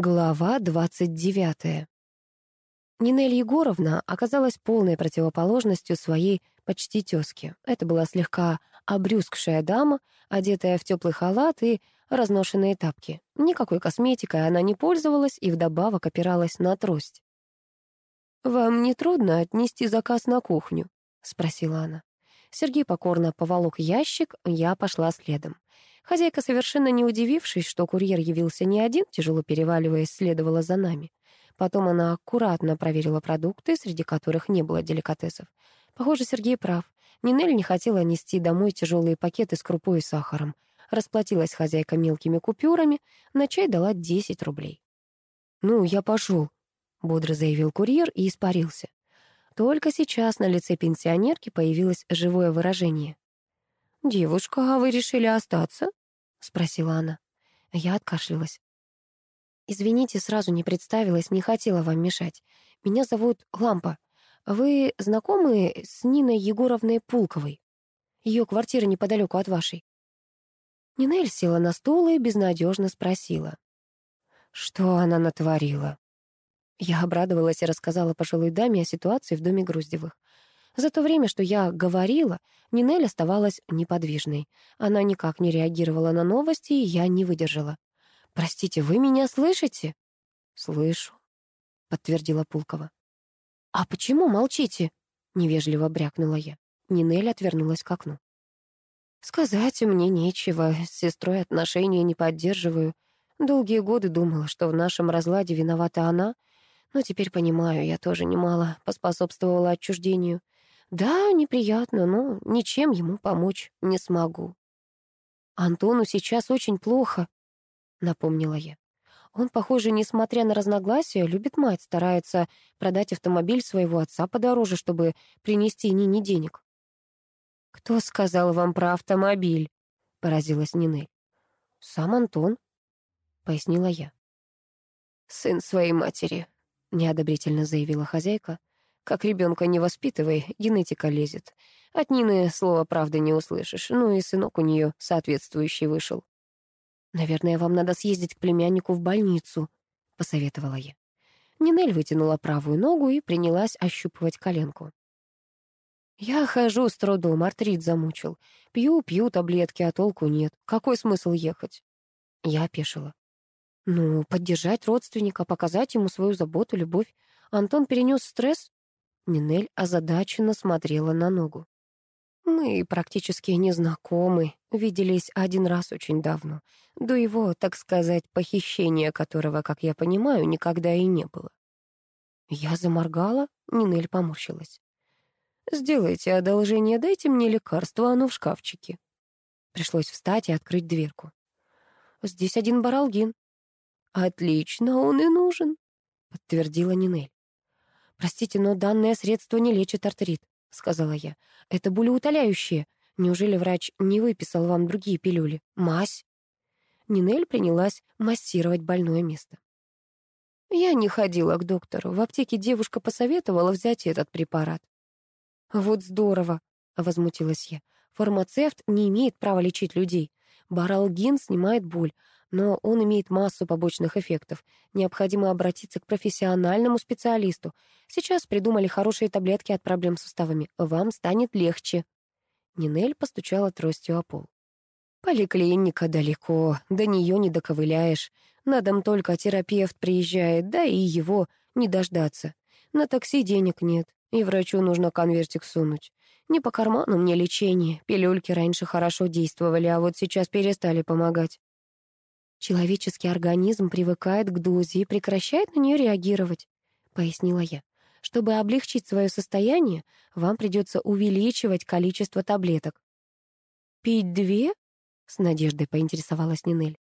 Глава двадцать девятая. Нинель Егоровна оказалась полной противоположностью своей почти тезки. Это была слегка обрюзгшая дама, одетая в теплый халат и разношенные тапки. Никакой косметикой она не пользовалась и вдобавок опиралась на трость. «Вам не трудно отнести заказ на кухню?» — спросила она. Сергей покорно поволок ящик, я пошла следом. Хозяйка, совершенно не удивившись, что курьер явился не один, тяжело переваливаясь, следовала за нами. Потом она аккуратно проверила продукты, среди которых не было деликатесов. Похоже, Сергей прав. Нинель не хотела нести домой тяжелые пакеты с крупой и сахаром. Расплатилась хозяйка мелкими купюрами, на чай дала 10 рублей. «Ну, я пошел», — бодро заявил курьер и испарился. Только сейчас на лице пенсионерки появилось живое выражение. «Девушка, а вы решили остаться?» — спросила она. Я откашлялась. «Извините, сразу не представилась, не хотела вам мешать. Меня зовут Лампа. Вы знакомы с Ниной Егоровной Пулковой? Ее квартира неподалеку от вашей». Нинель села на стул и безнадежно спросила. «Что она натворила?» Я обрадовалась и рассказала пожилой даме о ситуации в доме Груздевых. За то время, что я говорила, Нинель оставалась неподвижной. Она никак не реагировала на новости, и я не выдержала. «Простите, вы меня слышите?» «Слышу», — подтвердила Пулкова. «А почему молчите?» — невежливо брякнула я. Нинель отвернулась к окну. «Сказать мне нечего, с сестрой отношения не поддерживаю. Долгие годы думала, что в нашем разладе виновата она, но теперь понимаю, я тоже немало поспособствовала отчуждению. Да, неприятно, но ничем ему помочь не смогу. Антону сейчас очень плохо, напомнила я. Он, похоже, несмотря на разногласия, любит мать, старается продать автомобиль своего отца подороже, чтобы принести Нине денег. «Кто сказал вам про автомобиль?» — поразилась Нинель. «Сам Антон», — пояснила я. «Сын своей матери», — неодобрительно заявила хозяйка. Как ребенка не воспитывай, генетика лезет. От Нины слова правды не услышишь. Ну и сынок у нее соответствующий вышел. «Наверное, вам надо съездить к племяннику в больницу», — посоветовала я. Нинель вытянула правую ногу и принялась ощупывать коленку. «Я хожу с трудом, артрит замучил. Пью, пью таблетки, а толку нет. Какой смысл ехать?» Я опешила. «Ну, поддержать родственника, показать ему свою заботу, любовь. Антон перенес стресс, Нинель озадаченно смотрела на ногу. «Мы практически не знакомы, виделись один раз очень давно, до его, так сказать, похищения которого, как я понимаю, никогда и не было». Я заморгала, Нинель поморщилась. «Сделайте одолжение, дайте мне лекарство, оно в шкафчике». Пришлось встать и открыть дверку. «Здесь один баралгин». «Отлично, он и нужен», — подтвердила Нинель. «Простите, но данное средство не лечит артрит», — сказала я. «Это болеутоляющее. Неужели врач не выписал вам другие пилюли? Мазь?» Нинель принялась массировать больное место. Я не ходила к доктору. В аптеке девушка посоветовала взять этот препарат. «Вот здорово», — возмутилась я. «Фармацевт не имеет права лечить людей. Баралгин снимает боль, но он имеет массу побочных эффектов. Необходимо обратиться к профессиональному специалисту. Сейчас придумали хорошие таблетки от проблем с суставами. Вам станет легче». Нинель постучала тростью о пол. «Поликлиника далеко, до нее не доковыляешь. На дом только терапевт приезжает, да и его не дождаться. На такси денег нет, и врачу нужно конвертик сунуть. Не по карману мне лечение. Пилюльки раньше хорошо действовали, а вот сейчас перестали помогать. Человеческий организм привыкает к дозе и прекращает на нее реагировать, пояснила я. Чтобы облегчить свое состояние, вам придется увеличивать количество таблеток. «Пить две?» — с надеждой поинтересовалась Нинель.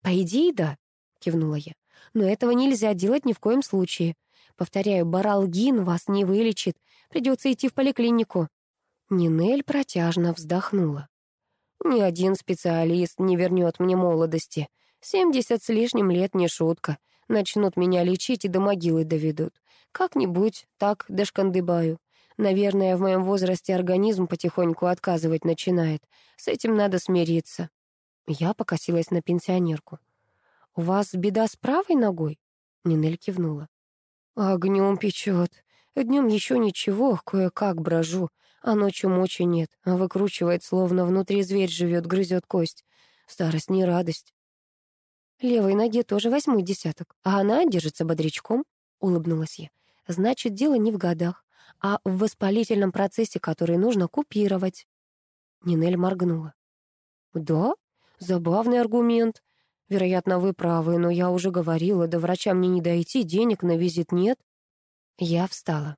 «По идее, да», — кивнула я. «Но этого нельзя делать ни в коем случае. Повторяю, баралгин вас не вылечит. Придется идти в поликлинику». Нинель протяжно вздохнула. Ни один специалист не вернет мне молодости. Семьдесят с лишним лет не шутка. Начнут меня лечить и до могилы доведут. Как-нибудь так дошкандыбаю. Наверное, в моем возрасте организм потихоньку отказывать начинает. С этим надо смириться. Я покосилась на пенсионерку. у вас беда с правой ногой?» Нинель кивнула. «Огнем печет. Днем еще ничего, кое-как брожу, а ночью мочи нет. Выкручивает, словно внутри зверь живет, грызет кость. Старость не радость». «Левой ноге тоже восьмой десяток, а она держится бодрячком», — улыбнулась я. «Значит, дело не в годах, а в воспалительном процессе, который нужно купировать». Нинель моргнула. «Да, забавный аргумент. Вероятно, вы правы, но я уже говорила, до врача мне не дойти, денег на визит нет». Я встала.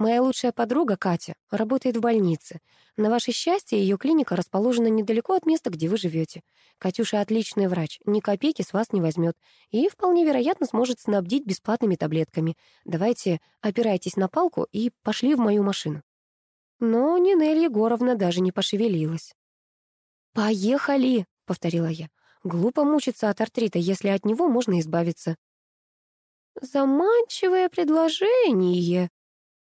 Моя лучшая подруга, Катя, работает в больнице. На ваше счастье, ее клиника расположена недалеко от места, где вы живете. Катюша отличный врач, ни копейки с вас не возьмет. И вполне вероятно сможет снабдить бесплатными таблетками. Давайте опирайтесь на палку и пошли в мою машину. Но Нинель Егоровна даже не пошевелилась. «Поехали!» — повторила я. «Глупо мучиться от артрита, если от него можно избавиться». «Заманчивое предложение»,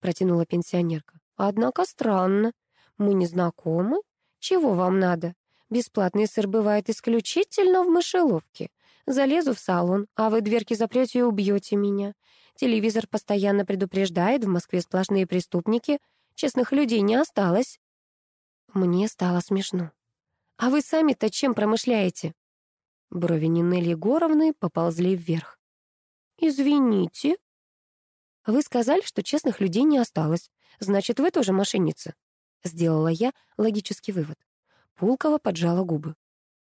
протянула пенсионерка. Однако странно. Мы не знакомы. Чего вам надо? Бесплатный сыр бывает исключительно в мышеловке. Залезу в салон, а вы дверки запрете и убьете меня. Телевизор постоянно предупреждает, в Москве сплошные преступники. Честных людей не осталось. Мне стало смешно. А вы сами-то чем промышляете? Брови Нинель Егоровны поползли вверх. «Извините», вы сказали, что честных людей не осталось. Значит, вы тоже мошенница. Сделала я логический вывод. Пулкова поджала губы.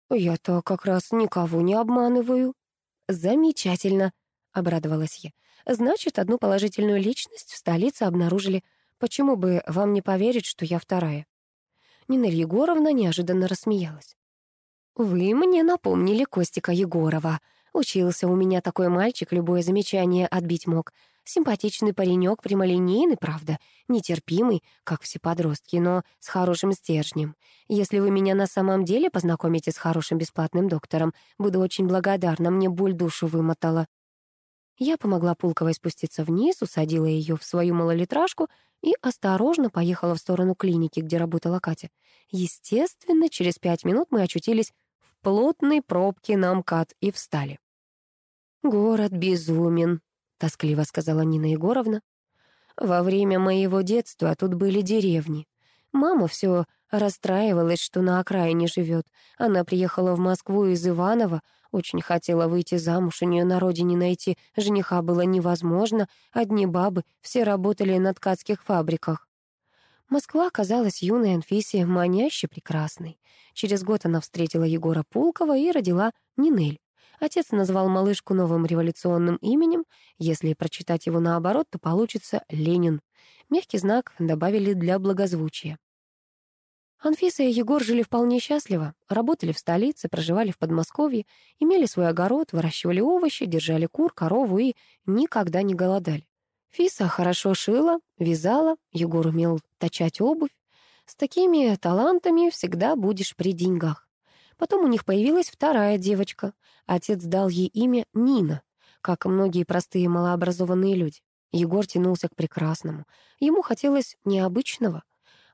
«Я-то как раз никого не обманываю». «Замечательно», — обрадовалась я. «Значит, одну положительную личность в столице обнаружили. Почему бы вам не поверить, что я вторая?» Нинель Егоровна неожиданно рассмеялась. «Вы мне напомнили Костика Егорова. Учился у меня такой мальчик, любое замечание отбить мог. Симпатичный паренек, прямолинейный, правда, нетерпимый, как все подростки, но с хорошим стержнем. Если вы меня на самом деле познакомите с хорошим бесплатным доктором, буду очень благодарна, мне боль душу вымотала». Я помогла Пулковой спуститься вниз, усадила ее в свою малолитражку и осторожно поехала в сторону клиники, где работала Катя. Естественно, через пять минут мы очутились в плотной пробке на МКАД и встали. «Город безумен», тоскливо сказала Нина Егоровна. Во время моего детства тут были деревни. Мама все расстраивалась, что на окраине живет. Она приехала в Москву из Иванова, очень хотела выйти замуж, у нее на родине найти жениха было невозможно, одни бабы, все работали на ткацких фабриках. Москва оказалась юной Анфисе маняще прекрасной. Через год она встретила Егора Пулкова и родила Нинель. Отец назвал малышку новым революционным именем. Если прочитать его наоборот, то получится «Ленин». Мягкий знак добавили для благозвучия. Анфиса и Егор жили вполне счастливо, работали в столице, проживали в Подмосковье, имели свой огород, выращивали овощи, держали кур, корову и никогда не голодали. Фиса хорошо шила, вязала, Егор умел точать обувь. С такими талантами всегда будешь при деньгах. Потом у них появилась вторая девочка. Отец дал ей имя Нина, как и многие простые малообразованные люди. Егор тянулся к прекрасному. Ему хотелось необычного.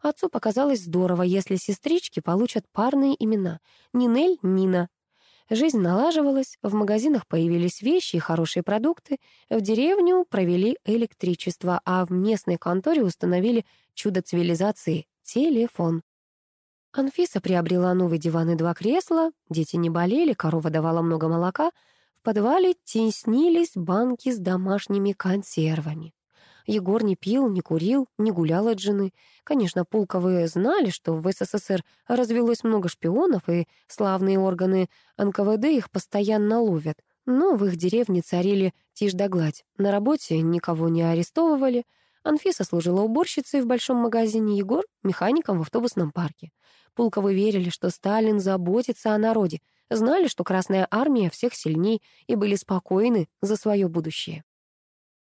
Отцу показалось здорово, если сестрички получат парные имена. Нинель — Нина. Жизнь налаживалась, в магазинах появились вещи и хорошие продукты, в деревню провели электричество, а в местной конторе установили чудо цивилизации — телефон. Анфиса приобрела новый диван и два кресла, дети не болели, корова давала много молока. В подвале теснились банки с домашними консервами. Егор не пил, не курил, не гулял от жены. Конечно, Пулковые знали, что в СССР развелось много шпионов, и славные органы НКВД их постоянно ловят. Но в их деревне царили тишь да гладь. На работе никого не арестовывали. Анфиса служила уборщицей в большом магазине, Егор — механиком в автобусном парке. Пулковы верили, что Сталин заботится о народе, знали, что Красная Армия всех сильней и были спокойны за свое будущее.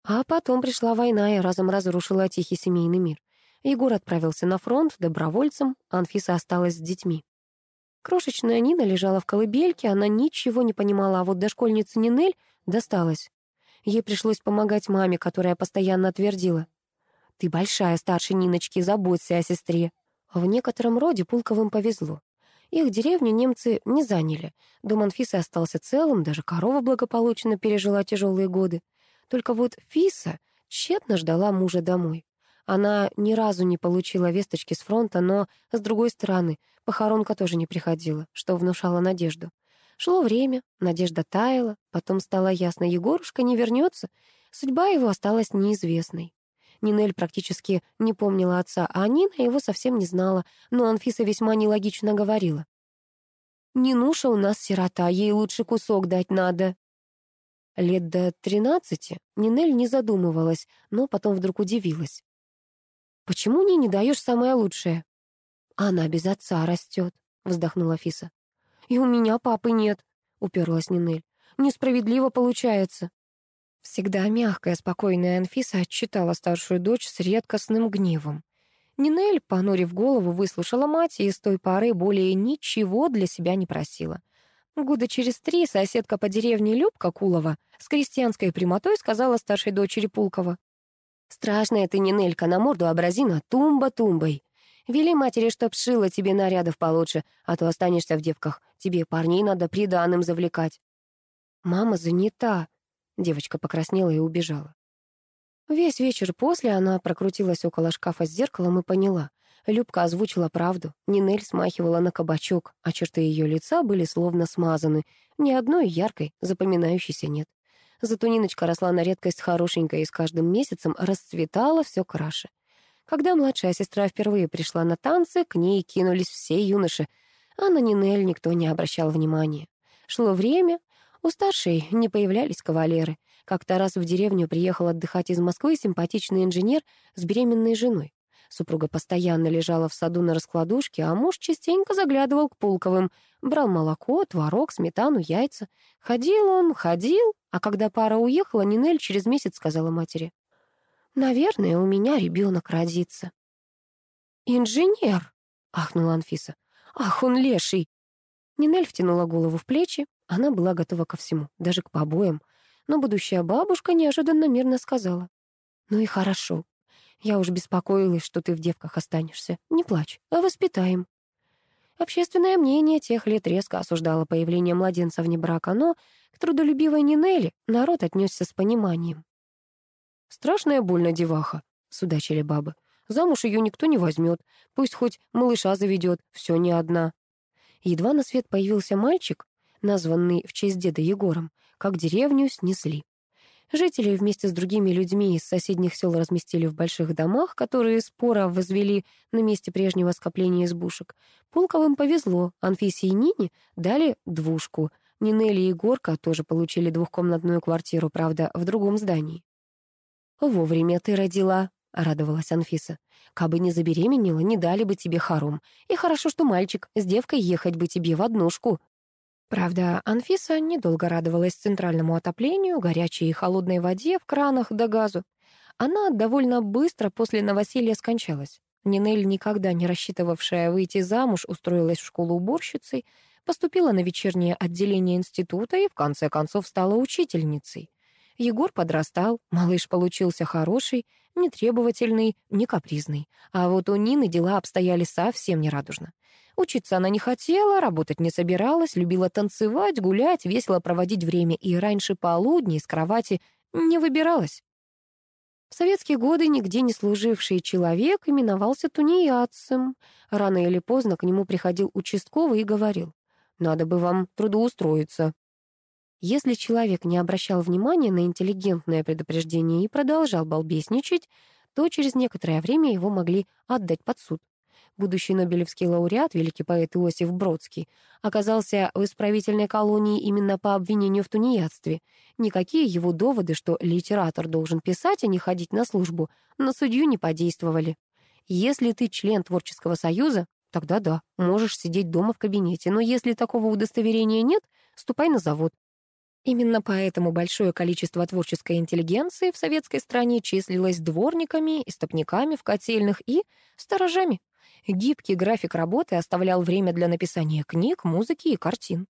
А потом пришла война и разом разрушила тихий семейный мир. Егор отправился на фронт добровольцем, Анфиса осталась с детьми. Крошечная Нина лежала в колыбельке, она ничего не понимала, а вот дошкольница Нинель досталась. Ей пришлось помогать маме, которая постоянно твердила. «Ты большая, старше Ниночки, заботься о сестре». В некотором роде Пулковым повезло. Их деревню немцы не заняли. Дом Анфисы остался целым, даже корова благополучно пережила тяжелые годы. Только вот Фиса тщетно ждала мужа домой. Она ни разу не получила весточки с фронта, но, с другой стороны, похоронка тоже не приходила, что внушало надежду. Шло время, надежда таяла, потом стало ясно, Егорушка не вернется, судьба его осталась неизвестной. Нинель практически не помнила отца, а Нина его совсем не знала, но Анфиса весьма нелогично говорила. «Нинуша у нас сирота, ей лучше кусок дать надо». Лет до тринадцати Нинель не задумывалась, но потом вдруг удивилась. «Почему мне не даешь самое лучшее?» «Она без отца растет», — вздохнула Фиса. «И у меня папы нет», — уперлась Нинель. «Несправедливо получается». Всегда мягкая, спокойная Анфиса отчитала старшую дочь с редкостным гневом. Нинель, понурив голову, выслушала мать и с той поры более ничего для себя не просила. Года через три соседка по деревне Любка Кулова с крестьянской прямотой сказала старшей дочери Пулкова. «Страшная ты, Нинелька, на морду образина тумба тумбой. Вели матери, чтоб сшила тебе нарядов получше, а то останешься в девках. Тебе парней надо приданым завлекать». «Мама занята», — девочка покраснела и убежала. Весь вечер после она прокрутилась около шкафа с зеркалом и поняла. Любка озвучила правду. Нинель смахивала на кабачок, а черты ее лица были словно смазаны. Ни одной яркой, запоминающейся нет. Зато Ниночка росла на редкость хорошенькая и с каждым месяцем расцветала все краше. Когда младшая сестра впервые пришла на танцы, к ней кинулись все юноши, а на Нинель никто не обращал внимания. Шло время, у старшей не появлялись кавалеры. Как-то раз в деревню приехал отдыхать из Москвы симпатичный инженер с беременной женой. Супруга постоянно лежала в саду на раскладушке, а муж частенько заглядывал к Пулковым, брал молоко, творог, сметану, яйца. Ходил он, ходил, а когда пара уехала, Нинель через месяц сказала матери. «Наверное, у меня ребенок родится». «Инженер!» — ахнула Анфиса. «Ах, он леший!» Нинель втянула голову в плечи. Она была готова ко всему, даже к побоям. Но будущая бабушка неожиданно мирно сказала. «Ну и хорошо. Я уж беспокоилась, что ты в девках останешься. Не плачь, а воспитаем». Общественное мнение тех лет резко осуждало появление младенца вне брака, но к трудолюбивой Нинелли народ отнесся с пониманием. «Страшная больно деваха», — судачили бабы. «Замуж ее никто не возьмет. Пусть хоть малыша заведет, все не одна». Едва на свет появился мальчик, названный в честь деда Егором, как деревню снесли. Жители вместе с другими людьми из соседних сел разместили в больших домах, которые споро возвели на месте прежнего скопления избушек. Пулковым повезло, Анфисе и Нине дали двушку. Нинелли и Егорка тоже получили двухкомнатную квартиру, правда, в другом здании. «Вовремя ты родила», — радовалась Анфиса. «Кабы не забеременела, не дали бы тебе хором. И хорошо, что мальчик, с девкой ехать бы тебе в однушку». Правда, Анфиса недолго радовалась центральному отоплению, горячей и холодной воде в кранах до газу. Она довольно быстро после новоселья скончалась. Нинель, никогда не рассчитывавшая выйти замуж, устроилась в школу уборщицей, поступила на вечернее отделение института и, в конце концов, стала учительницей. Егор подрастал, малыш получился хороший, нетребовательный, не капризный. А вот у Нины дела обстояли совсем нерадужно. Учиться она не хотела, работать не собиралась, любила танцевать, гулять, весело проводить время и раньше полудня из кровати не выбиралась. В советские годы нигде не служивший человек именовался тунеядцем. Рано или поздно к нему приходил участковый и говорил, «Надо бы вам трудоустроиться». Если человек не обращал внимания на интеллигентное предупреждение и продолжал балбесничать, то через некоторое время его могли отдать под суд будущий нобелевский лауреат, великий поэт Иосиф Бродский, оказался в исправительной колонии именно по обвинению в тунеядстве. Никакие его доводы, что литератор должен писать, а не ходить на службу, на судью не подействовали. Если ты член творческого союза, тогда да, можешь сидеть дома в кабинете, но если такого удостоверения нет, ступай на завод. Именно поэтому большое количество творческой интеллигенции в советской стране числилось дворниками, истопниками в котельных и сторожами. Гибкий график работы оставлял время для написания книг, музыки и картин.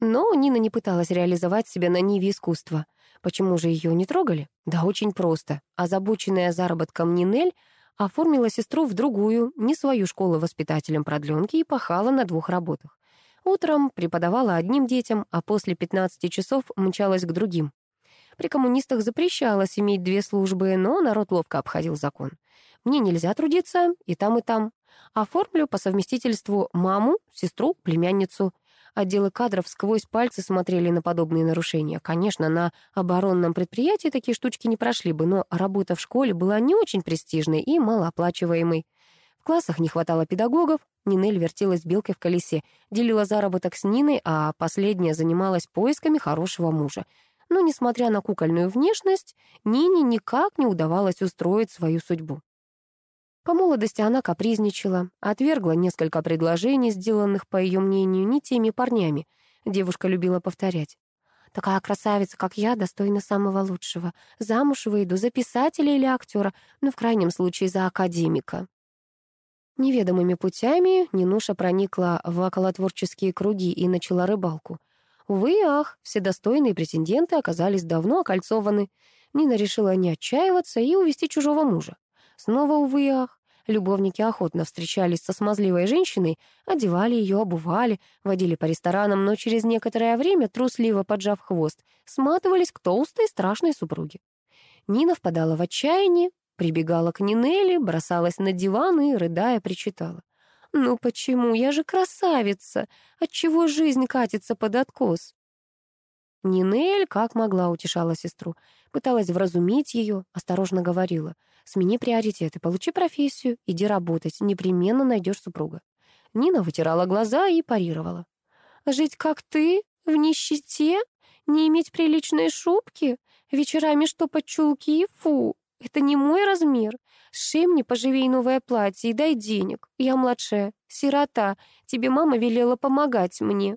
Но Нина не пыталась реализовать себя на ниве искусства. Почему же ее не трогали? Да очень просто. Озабоченная заработком Нинель Оформила сестру в другую, не свою школу воспитателем продленки и пахала на двух работах. Утром преподавала одним детям, а после 15 часов мчалась к другим. При коммунистах запрещалось иметь две службы, но народ ловко обходил закон. Мне нельзя трудиться и там, и там. Оформлю по совместительству маму, сестру, племянницу. Отделы кадров сквозь пальцы смотрели на подобные нарушения. Конечно, на оборонном предприятии такие штучки не прошли бы, но работа в школе была не очень престижной и малооплачиваемой. В классах не хватало педагогов, Нинель вертелась белкой в колесе, делила заработок с Ниной, а последняя занималась поисками хорошего мужа. Но, несмотря на кукольную внешность, Нине никак не удавалось устроить свою судьбу. По молодости она капризничала, отвергла несколько предложений, сделанных, по ее мнению, не теми парнями. Девушка любила повторять. «Такая красавица, как я, достойна самого лучшего. Замуж выйду за писателя или актера, но в крайнем случае за академика». Неведомыми путями Нинуша проникла в околотворческие круги и начала рыбалку. Увы и ах, все достойные претенденты оказались давно окольцованы. Нина решила не отчаиваться и увести чужого мужа. Снова, увы и ах, любовники охотно встречались со смазливой женщиной, одевали ее, обували, водили по ресторанам, но через некоторое время, трусливо поджав хвост, сматывались к толстой страшной супруге. Нина впадала в отчаяние, прибегала к Нинелли, бросалась на диван и, рыдая, причитала. «Ну почему? Я же красавица! Отчего жизнь катится под откос?» Нинель как могла утешала сестру, пыталась вразумить ее, осторожно говорила. «Смени приоритеты, получи профессию, иди работать, непременно найдешь супруга». Нина вытирала глаза и парировала. «Жить как ты? В нищете? Не иметь приличной шубки? Вечерами штопать чулки? Фу! Это не мой размер. Сшей мне поживей новое платье и дай денег. Я младшая, сирота. Тебе мама велела помогать мне».